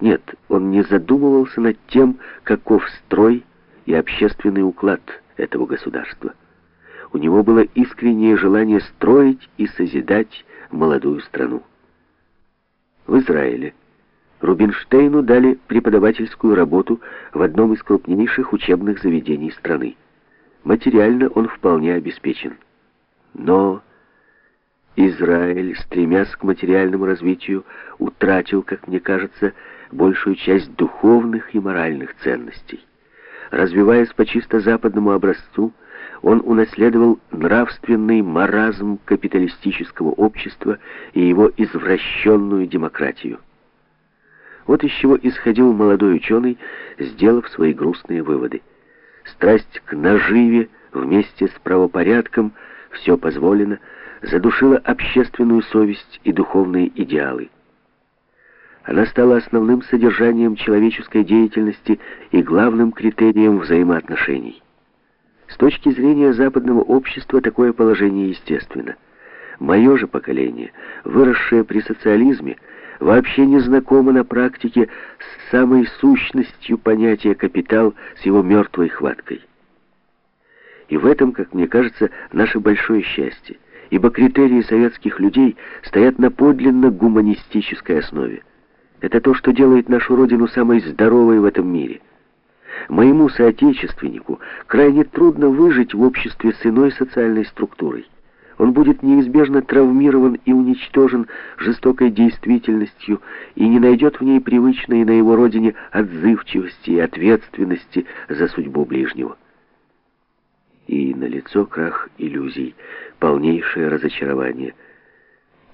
Нет, он не задумывался над тем, каков строй и общественный уклад этого государства. У него было искреннее желание строить и созидать молодую страну. В Израиле Рубинштейну дали преподавательскую работу в одном из крупнейших учебных заведений страны. Материально он вполне обеспечен. Но Израиль, стремясь к материальному развитию, утратил, как мне кажется, большую часть духовных и моральных ценностей. Развиваясь по чисто западному образцу, он унаследовал нравственный маразм капиталистического общества и его извращенную демократию. Вот из чего исходил молодой ученый, сделав свои грустные выводы. Страсть к наживе вместе с правопорядком все позволено, задушила общественную совесть и духовные идеалы. Она стала основным содержанием человеческой деятельности и главным критерием взаимоотношений. С точки зрения западного общества такое положение естественно. Мое же поколение, выросшее при социализме, вообще не знакомо на практике с самой сущностью понятия «капитал» с его мертвой хваткой. И в этом, как мне кажется, наше большое счастье, ибо критерии советских людей стоят на подлинно гуманистической основе. Это то, что делает нашу Родину самой здоровой в этом мире. Моему соотечественнику крайне трудно выжить в обществе с иной социальной структурой. Он будет неизбежно травмирован и уничтожен жестокой действительностью и не найдет в ней привычной на его родине отзывчивости и ответственности за судьбу ближнего. И на лицо крах иллюзий, полнейшее разочарование.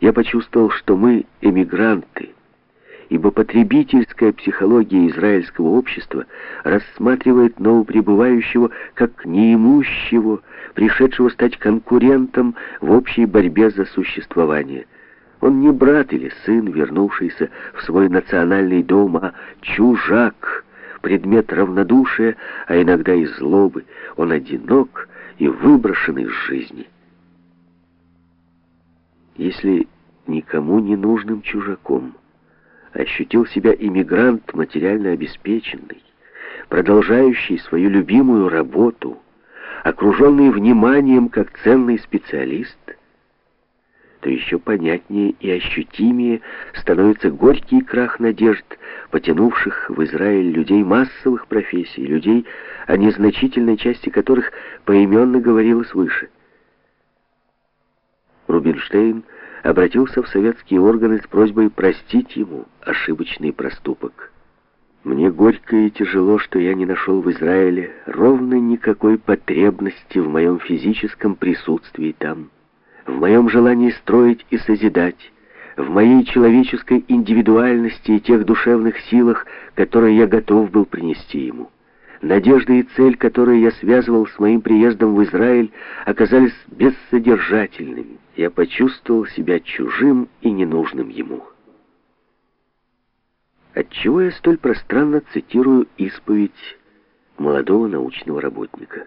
Я почувствовал, что мы эмигранты, ибо потребительская психология израильского общества рассматривает новоприбывающего как неимущего, пришедшего стать конкурентом в общей борьбе за существование. Он не брат или сын, вернувшийся в свой национальный дом, а чужак, предмет равнодушия, а иногда и злобы. Он одинок и выброшен из жизни. Если никому не нужным чужаком, ощутил себя иммигрант материально обеспеченный, продолжающий свою любимую работу, окруженный вниманием как ценный специалист, то еще понятнее и ощутимее становится горький крах надежд, потянувших в Израиль людей массовых профессий, людей, о незначительной части которых поименно говорилось выше. Рубинштейн обратился в советские органы с просьбой простить ему ошибочный проступок. Мне горько и тяжело, что я не нашел в Израиле ровно никакой потребности в моем физическом присутствии там, в моем желании строить и созидать, в моей человеческой индивидуальности и тех душевных силах, которые я готов был принести ему. Надежды и цель, которые я связывал с моим приездом в Израиль, оказались бессодержательными. Я почувствовал себя чужим и ненужным ему. Отчего я столь пространно цитирую исповедь молодого научного работника?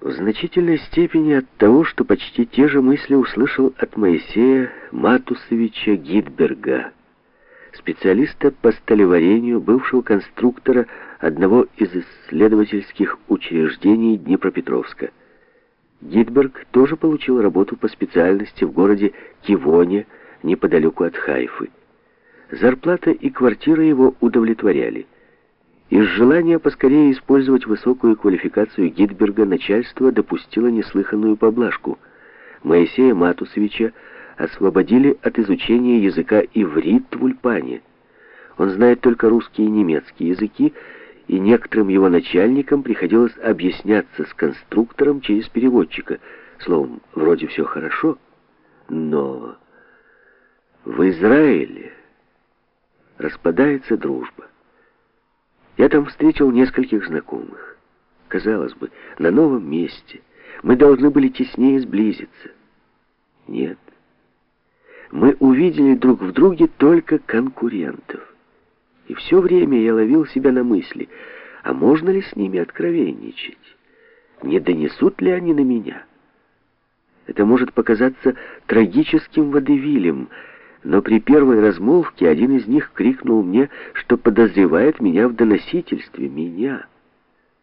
В значительной степени от того, что почти те же мысли услышал от Моисея Матусовича Гидберга, специалиста по столеварению, бывшего конструктора одного из исследовательских учреждений Днепропетровска. Гидберг тоже получил работу по специальности в городе Кивоне, неподалеку от Хайфы. Зарплата и квартира его удовлетворяли. Из желания поскорее использовать высокую квалификацию Гидберга начальство допустило неслыханную поблажку. Моисея Матусовича освободили от изучения языка иврит в Ульпане. Он знает только русский и немецкий языки, и некоторым его начальникам приходилось объясняться с конструктором через переводчика. Словом, вроде все хорошо, но в Израиле распадается дружба. Я там встретил нескольких знакомых. Казалось бы, на новом месте мы должны были теснее сблизиться. Нет мы увидели друг в друге только конкурентов. И все время я ловил себя на мысли, а можно ли с ними откровенничать? Не донесут ли они на меня? Это может показаться трагическим водевилем, но при первой размолвке один из них крикнул мне, что подозревает меня в доносительстве. Меня.